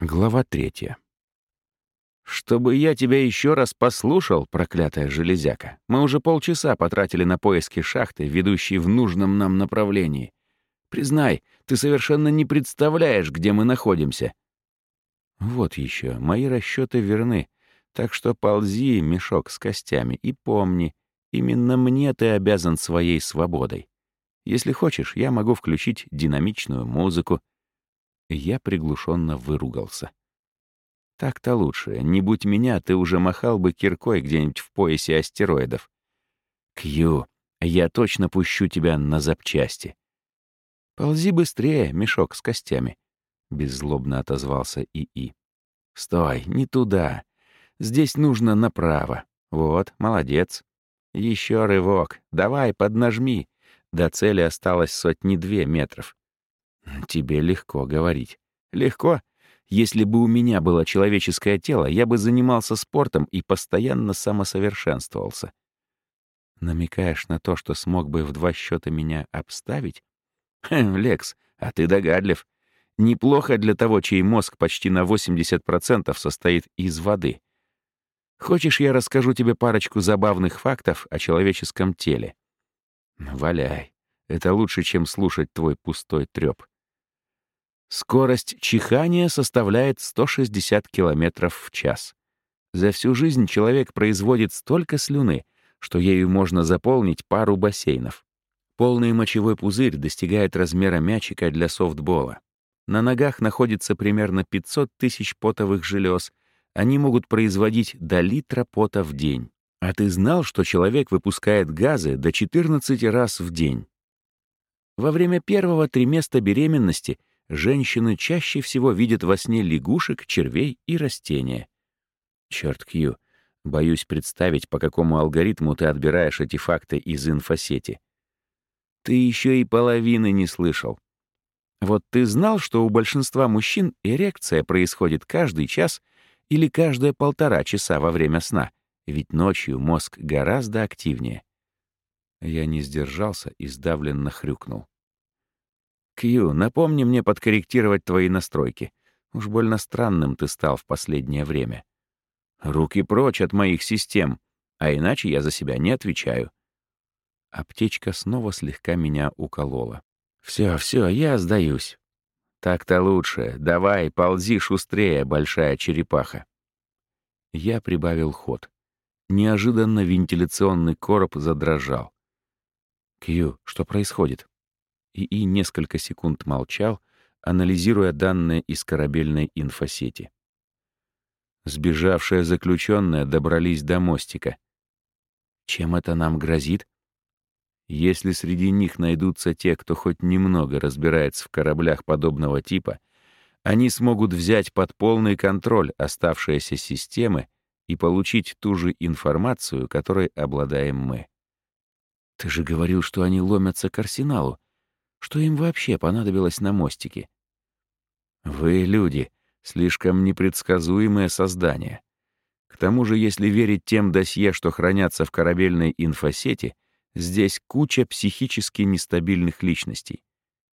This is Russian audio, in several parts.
Глава третья. «Чтобы я тебя еще раз послушал, проклятая железяка, мы уже полчаса потратили на поиски шахты, ведущей в нужном нам направлении. Признай, ты совершенно не представляешь, где мы находимся». «Вот еще, мои расчеты верны, так что ползи, мешок с костями, и помни, именно мне ты обязан своей свободой. Если хочешь, я могу включить динамичную музыку, я приглушенно выругался. Так-то лучше. Не будь меня, ты уже махал бы киркой где-нибудь в поясе астероидов. Кью, я точно пущу тебя на запчасти. Ползи быстрее, мешок с костями. Беззлобно отозвался ИИ. Стой, не туда. Здесь нужно направо. Вот, молодец. Еще рывок. Давай, поднажми. До цели осталось сотни-две метров. Тебе легко говорить. Легко? Если бы у меня было человеческое тело, я бы занимался спортом и постоянно самосовершенствовался. Намекаешь на то, что смог бы в два счета меня обставить? Хм, Лекс, а ты догадлив. Неплохо для того, чей мозг почти на 80% состоит из воды. Хочешь, я расскажу тебе парочку забавных фактов о человеческом теле? Валяй. Это лучше, чем слушать твой пустой трёп. Скорость чихания составляет 160 км в час. За всю жизнь человек производит столько слюны, что ею можно заполнить пару бассейнов. Полный мочевой пузырь достигает размера мячика для софтбола. На ногах находится примерно 500 тысяч потовых желез. Они могут производить до литра пота в день. А ты знал, что человек выпускает газы до 14 раз в день? Во время первого триместра беременности женщины чаще всего видят во сне лягушек, червей и растения. Черт, Кью, боюсь представить, по какому алгоритму ты отбираешь эти факты из инфосети. Ты еще и половины не слышал. Вот ты знал, что у большинства мужчин эрекция происходит каждый час или каждые полтора часа во время сна, ведь ночью мозг гораздо активнее. Я не сдержался и сдавленно хрюкнул. Кью, напомни мне подкорректировать твои настройки. Уж больно странным ты стал в последнее время. Руки прочь от моих систем, а иначе я за себя не отвечаю. Аптечка снова слегка меня уколола. Все, все, я сдаюсь. Так-то лучше. Давай, ползи шустрее, большая черепаха. Я прибавил ход. Неожиданно вентиляционный короб задрожал. «Кью, что происходит?» ИИ несколько секунд молчал, анализируя данные из корабельной инфосети. Сбежавшие заключенные добрались до мостика. Чем это нам грозит? Если среди них найдутся те, кто хоть немного разбирается в кораблях подобного типа, они смогут взять под полный контроль оставшиеся системы и получить ту же информацию, которой обладаем мы. Ты же говорил, что они ломятся к арсеналу. Что им вообще понадобилось на мостике? Вы, люди, слишком непредсказуемое создание. К тому же, если верить тем досье, что хранятся в корабельной инфосети, здесь куча психически нестабильных личностей.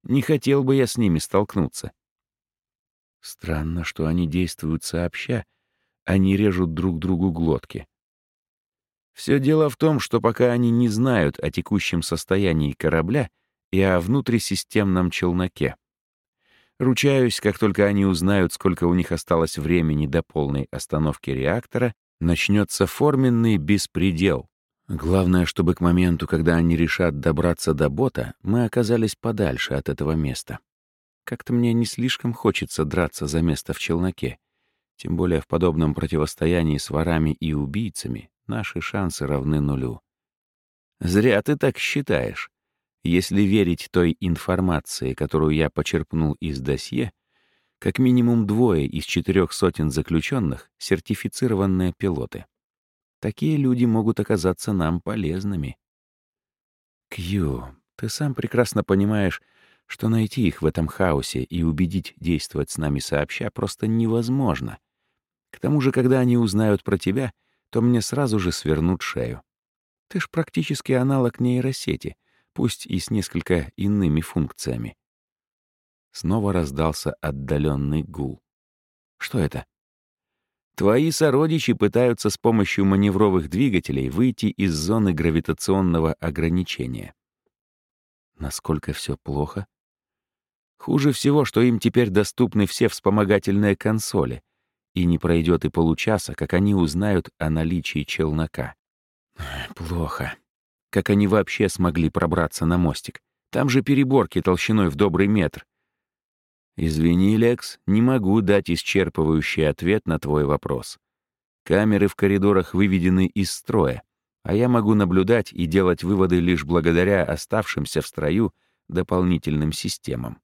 Не хотел бы я с ними столкнуться. Странно, что они действуют сообща, а не режут друг другу глотки. Все дело в том, что пока они не знают о текущем состоянии корабля, и о внутрисистемном челноке. Ручаюсь, как только они узнают, сколько у них осталось времени до полной остановки реактора, начнется форменный беспредел. Главное, чтобы к моменту, когда они решат добраться до бота, мы оказались подальше от этого места. Как-то мне не слишком хочется драться за место в челноке. Тем более в подобном противостоянии с ворами и убийцами наши шансы равны нулю. Зря ты так считаешь. Если верить той информации, которую я почерпнул из досье, как минимум двое из четырех сотен заключенных — сертифицированные пилоты. Такие люди могут оказаться нам полезными. Кью, ты сам прекрасно понимаешь, что найти их в этом хаосе и убедить действовать с нами сообща просто невозможно. К тому же, когда они узнают про тебя, то мне сразу же свернут шею. Ты ж практически аналог нейросети, пусть и с несколько иными функциями. Снова раздался отдаленный гул. Что это? Твои сородичи пытаются с помощью маневровых двигателей выйти из зоны гравитационного ограничения. Насколько все плохо? Хуже всего, что им теперь доступны все вспомогательные консоли, и не пройдет и получаса, как они узнают о наличии челнока. Плохо. Как они вообще смогли пробраться на мостик? Там же переборки толщиной в добрый метр. «Извини, Лекс, не могу дать исчерпывающий ответ на твой вопрос. Камеры в коридорах выведены из строя, а я могу наблюдать и делать выводы лишь благодаря оставшимся в строю дополнительным системам.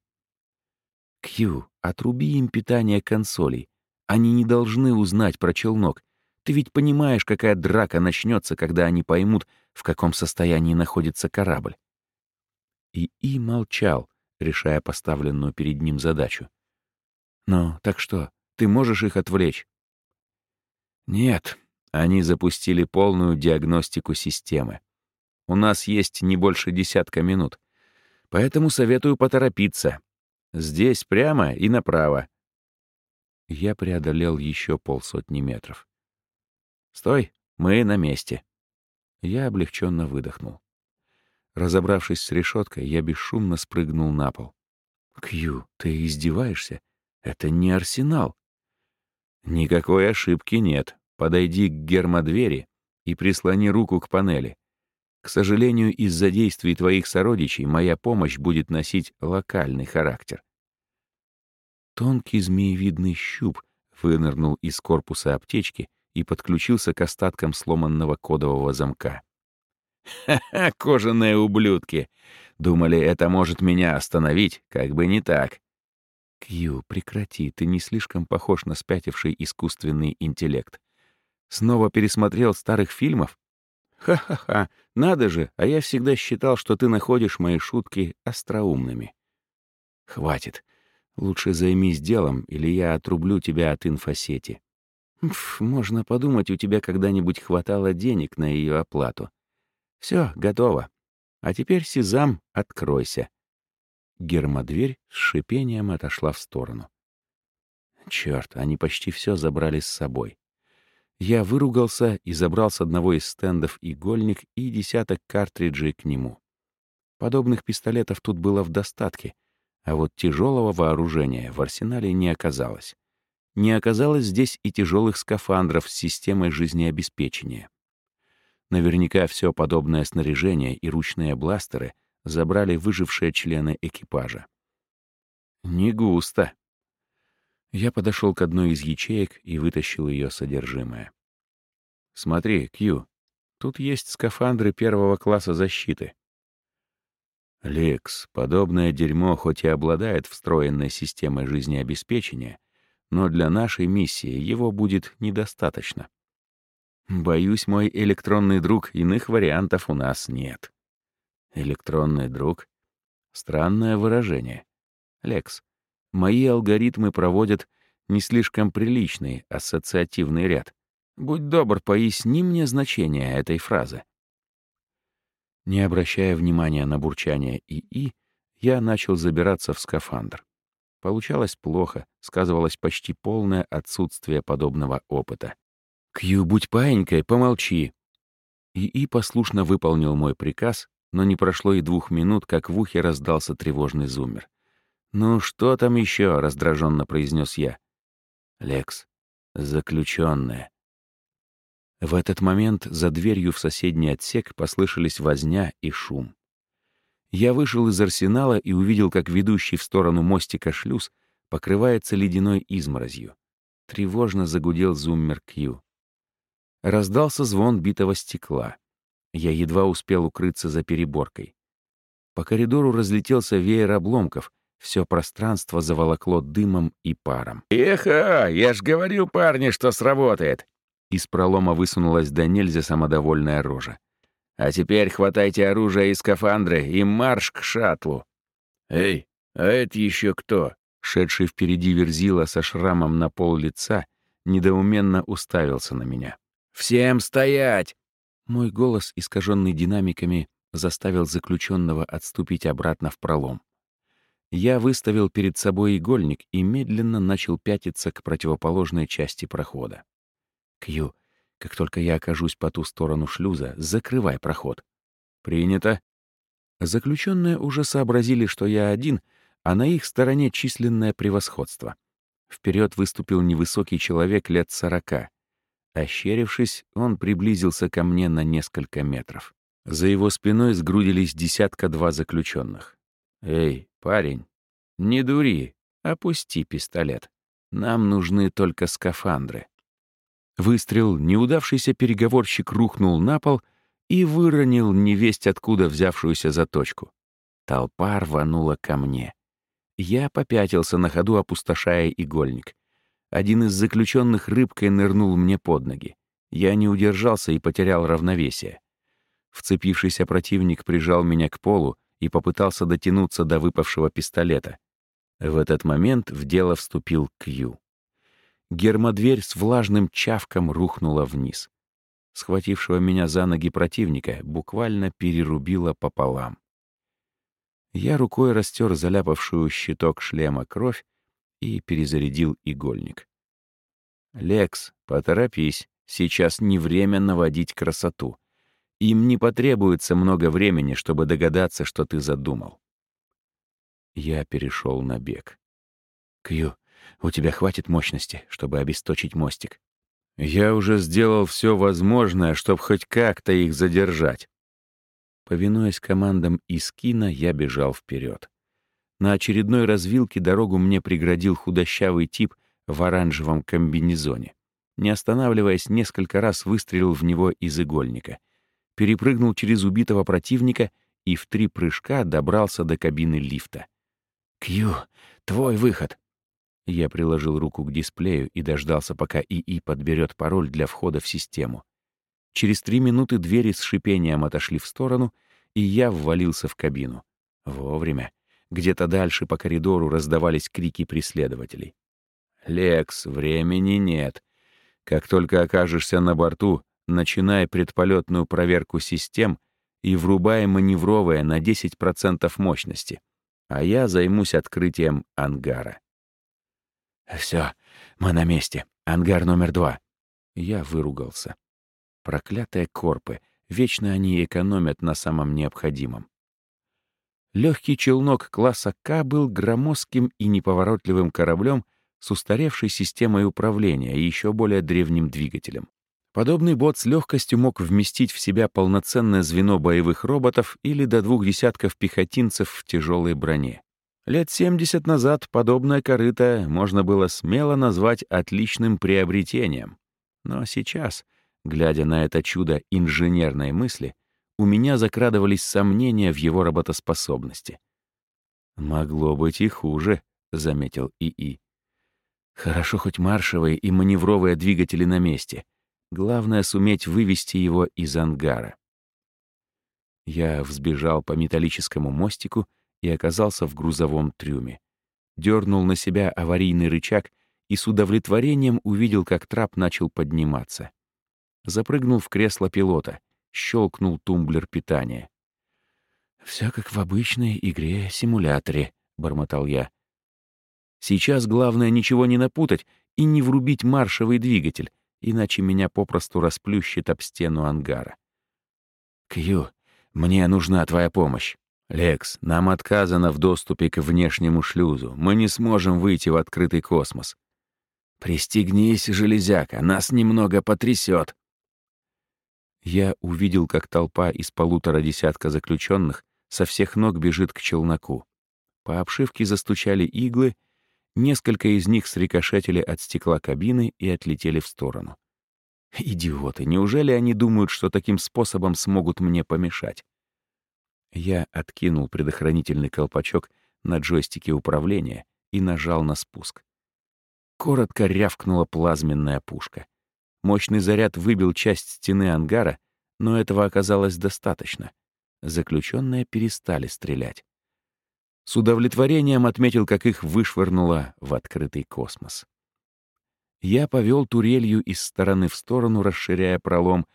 Кью, отруби им питание консолей. Они не должны узнать про челнок. Ты ведь понимаешь, какая драка начнется, когда они поймут, в каком состоянии находится корабль. И И молчал, решая поставленную перед ним задачу. «Ну, так что, ты можешь их отвлечь?» «Нет, они запустили полную диагностику системы. У нас есть не больше десятка минут, поэтому советую поторопиться. Здесь прямо и направо». Я преодолел еще полсотни метров. «Стой, мы на месте». Я облегченно выдохнул. Разобравшись с решеткой, я бесшумно спрыгнул на пол. «Кью, ты издеваешься? Это не арсенал». «Никакой ошибки нет. Подойди к гермодвери и прислони руку к панели. К сожалению, из-за действий твоих сородичей моя помощь будет носить локальный характер». Тонкий змеевидный щуп вынырнул из корпуса аптечки и подключился к остаткам сломанного кодового замка. Ха-ха, кожаные ублюдки. Думали, это может меня остановить, как бы не так. Кью, прекрати, ты не слишком похож на спятивший искусственный интеллект. Снова пересмотрел старых фильмов? Ха-ха-ха, надо же, а я всегда считал, что ты находишь мои шутки остроумными. Хватит. Лучше займись делом, или я отрублю тебя от инфосети. Пф, можно подумать, у тебя когда-нибудь хватало денег на ее оплату. Все, готово. А теперь, Сезам, откройся. Гермодверь с шипением отошла в сторону. Черт, они почти все забрали с собой. Я выругался и забрал с одного из стендов игольник и десяток картриджей к нему. Подобных пистолетов тут было в достатке, а вот тяжелого вооружения в арсенале не оказалось. Не оказалось здесь и тяжелых скафандров с системой жизнеобеспечения. Наверняка все подобное снаряжение и ручные бластеры забрали выжившие члены экипажа. Не густо. Я подошел к одной из ячеек и вытащил ее содержимое. Смотри, Кью, тут есть скафандры первого класса защиты. Лекс, подобное дерьмо хоть и обладает встроенной системой жизнеобеспечения, но для нашей миссии его будет недостаточно. Боюсь, мой электронный друг, иных вариантов у нас нет. Электронный друг? Странное выражение. Лекс, мои алгоритмы проводят не слишком приличный ассоциативный ряд. Будь добр, поясни мне значение этой фразы. Не обращая внимания на бурчание ИИ, я начал забираться в скафандр. Получалось плохо, сказывалось почти полное отсутствие подобного опыта. «Кью, будь паенькой, помолчи!» ИИ послушно выполнил мой приказ, но не прошло и двух минут, как в ухе раздался тревожный зуммер. «Ну что там еще?» — раздраженно произнес я. «Лекс, заключенная». В этот момент за дверью в соседний отсек послышались возня и шум. Я вышел из арсенала и увидел, как ведущий в сторону мостика шлюз покрывается ледяной изморозью. Тревожно загудел зуммер Кью. Раздался звон битого стекла. Я едва успел укрыться за переборкой. По коридору разлетелся веер обломков, все пространство заволокло дымом и паром. «Эха, я ж говорил парни, что сработает!» Из пролома высунулась до нельзя самодовольная рожа. «А теперь хватайте оружие и скафандры и марш к шаттлу!» «Эй, а это еще кто?» Шедший впереди верзила со шрамом на пол лица недоуменно уставился на меня. «Всем стоять!» Мой голос, искаженный динамиками, заставил заключенного отступить обратно в пролом. Я выставил перед собой игольник и медленно начал пятиться к противоположной части прохода. «Кью, как только я окажусь по ту сторону шлюза, закрывай проход». «Принято». Заключенные уже сообразили, что я один, а на их стороне численное превосходство. Вперед выступил невысокий человек лет сорока. Ощерившись, он приблизился ко мне на несколько метров. За его спиной сгрудились десятка-два заключенных. «Эй, парень, не дури, опусти пистолет. Нам нужны только скафандры». Выстрел, неудавшийся переговорщик рухнул на пол и выронил невесть откуда взявшуюся заточку. Толпа рванула ко мне. Я попятился на ходу, опустошая игольник. Один из заключенных рыбкой нырнул мне под ноги. Я не удержался и потерял равновесие. Вцепившийся противник прижал меня к полу и попытался дотянуться до выпавшего пистолета. В этот момент в дело вступил Кью. Гермодверь с влажным чавком рухнула вниз. Схватившего меня за ноги противника буквально перерубила пополам. Я рукой растер заляпавшую щиток шлема кровь и перезарядил игольник. «Лекс, поторопись, сейчас не время наводить красоту. Им не потребуется много времени, чтобы догадаться, что ты задумал». Я перешел на бег. «Кью, у тебя хватит мощности, чтобы обесточить мостик?» «Я уже сделал все возможное, чтобы хоть как-то их задержать. Повинуясь командам Искина, я бежал вперед. На очередной развилке дорогу мне преградил худощавый тип в оранжевом комбинезоне. Не останавливаясь, несколько раз выстрелил в него из игольника. Перепрыгнул через убитого противника и в три прыжка добрался до кабины лифта. «Кью, твой выход!» Я приложил руку к дисплею и дождался, пока ИИ подберет пароль для входа в систему. Через три минуты двери с шипением отошли в сторону, и я ввалился в кабину. Вовремя. Где-то дальше по коридору раздавались крики преследователей. «Лекс, времени нет. Как только окажешься на борту, начинай предполетную проверку систем и врубай маневровое на 10% мощности, а я займусь открытием ангара». «Все, мы на месте. Ангар номер два». Я выругался. Проклятые корпы. Вечно они экономят на самом необходимом. Легкий челнок класса К был громоздким и неповоротливым кораблем с устаревшей системой управления и еще более древним двигателем. Подобный бот с легкостью мог вместить в себя полноценное звено боевых роботов или до двух десятков пехотинцев в тяжелой броне. Лет 70 назад подобное корыто можно было смело назвать отличным приобретением. Но сейчас Глядя на это чудо инженерной мысли, у меня закрадывались сомнения в его работоспособности. «Могло быть и хуже», — заметил ИИ. «Хорошо хоть маршевые и маневровые двигатели на месте. Главное — суметь вывести его из ангара». Я взбежал по металлическому мостику и оказался в грузовом трюме. Дернул на себя аварийный рычаг и с удовлетворением увидел, как трап начал подниматься запрыгнул в кресло пилота, щелкнул тумблер питания. «Все как в обычной игре-симуляторе», — бормотал я. «Сейчас главное ничего не напутать и не врубить маршевый двигатель, иначе меня попросту расплющит об стену ангара». «Кью, мне нужна твоя помощь». «Лекс, нам отказано в доступе к внешнему шлюзу. Мы не сможем выйти в открытый космос». «Пристегнись, железяка, нас немного потрясет я увидел, как толпа из полутора десятка заключенных со всех ног бежит к челноку. По обшивке застучали иглы, несколько из них срикошетили от стекла кабины и отлетели в сторону. Идиоты, неужели они думают, что таким способом смогут мне помешать? Я откинул предохранительный колпачок на джойстике управления и нажал на спуск. Коротко рявкнула плазменная пушка. Мощный заряд выбил часть стены ангара, но этого оказалось достаточно. Заключенные перестали стрелять. С удовлетворением отметил, как их вышвырнуло в открытый космос. Я повел турелью из стороны в сторону, расширяя пролом.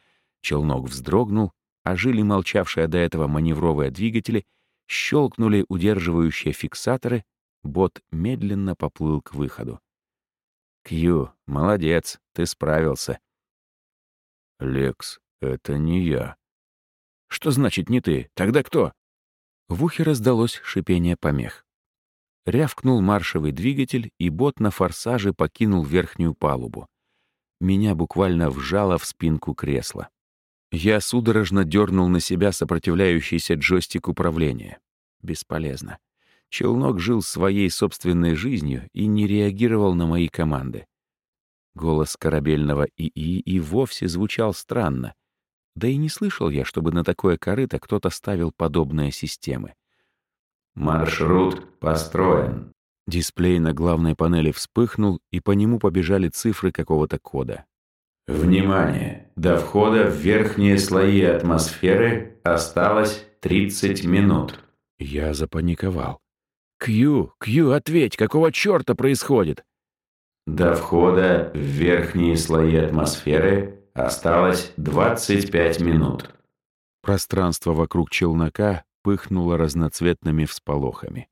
Челнок вздрогнул, ожили молчавшие до этого маневровые двигатели, щелкнули удерживающие фиксаторы, бот медленно поплыл к выходу. «Кью, молодец, ты справился». «Лекс, это не я». «Что значит не ты? Тогда кто?» В ухе раздалось шипение помех. Рявкнул маршевый двигатель, и бот на форсаже покинул верхнюю палубу. Меня буквально вжало в спинку кресла. Я судорожно дернул на себя сопротивляющийся джойстик управления. Бесполезно. Челнок жил своей собственной жизнью и не реагировал на мои команды. Голос корабельного ИИ и вовсе звучал странно. Да и не слышал я, чтобы на такое корыто кто-то ставил подобные системы. «Маршрут построен». Дисплей на главной панели вспыхнул, и по нему побежали цифры какого-то кода. Внимание! До входа в верхние слои атмосферы осталось 30 минут. Я запаниковал. «Кью, Кью, ответь, какого черта происходит?» До входа в верхние слои атмосферы осталось 25 минут. Пространство вокруг челнока пыхнуло разноцветными всполохами.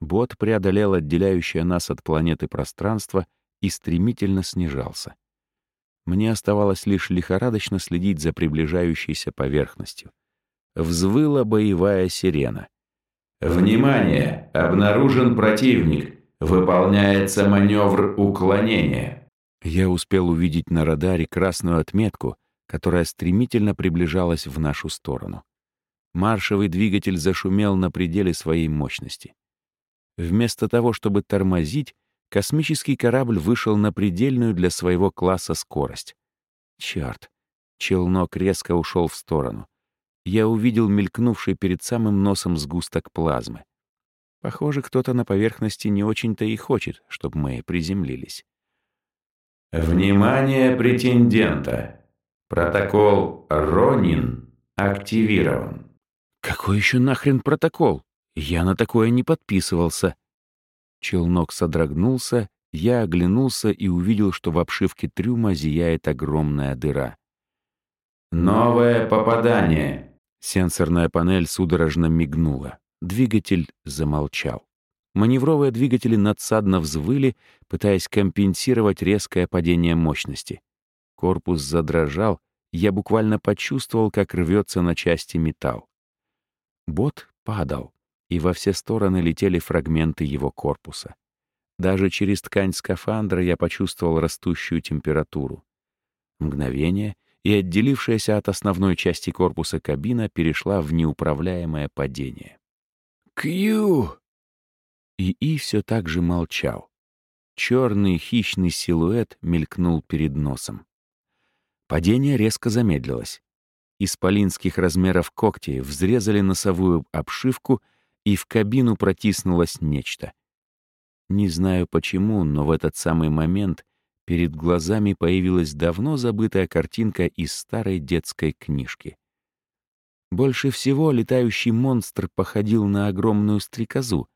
Бот преодолел отделяющее нас от планеты пространство и стремительно снижался. Мне оставалось лишь лихорадочно следить за приближающейся поверхностью. Взвыла боевая сирена. «Внимание! Обнаружен противник! Выполняется маневр уклонения!» Я успел увидеть на радаре красную отметку, которая стремительно приближалась в нашу сторону. Маршевый двигатель зашумел на пределе своей мощности. Вместо того, чтобы тормозить, космический корабль вышел на предельную для своего класса скорость. Черт! Челнок резко ушел в сторону. Я увидел мелькнувший перед самым носом сгусток плазмы. Похоже, кто-то на поверхности не очень-то и хочет, чтобы мы приземлились. «Внимание претендента! Протокол Ронин активирован». «Какой еще нахрен протокол? Я на такое не подписывался». Челнок содрогнулся, я оглянулся и увидел, что в обшивке трюма зияет огромная дыра. «Новое попадание!» Сенсорная панель судорожно мигнула. Двигатель замолчал. Маневровые двигатели надсадно взвыли, пытаясь компенсировать резкое падение мощности. Корпус задрожал, я буквально почувствовал, как рвется на части металл. Бот падал и во все стороны летели фрагменты его корпуса. Даже через ткань скафандра я почувствовал растущую температуру. Мгновение, и отделившаяся от основной части корпуса кабина перешла в неуправляемое падение. «Кью!» И все так же молчал. Черный хищный силуэт мелькнул перед носом. Падение резко замедлилось. Исполинских размеров когти взрезали носовую обшивку и в кабину протиснулось нечто. Не знаю почему, но в этот самый момент перед глазами появилась давно забытая картинка из старой детской книжки. Больше всего летающий монстр походил на огромную стрекозу.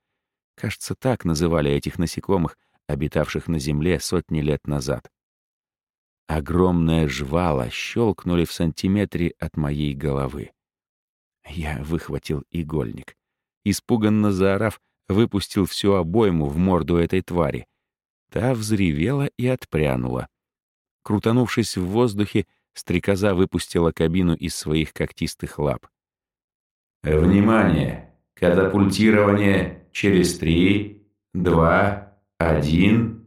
Кажется, так называли этих насекомых, обитавших на Земле сотни лет назад. Огромное жвало щелкнули в сантиметре от моей головы. Я выхватил игольник испуганно заорав, выпустил всю обойму в морду этой твари. Та взревела и отпрянула. Крутанувшись в воздухе, стрекоза выпустила кабину из своих когтистых лап. «Внимание! Катапультирование через три, два, один...»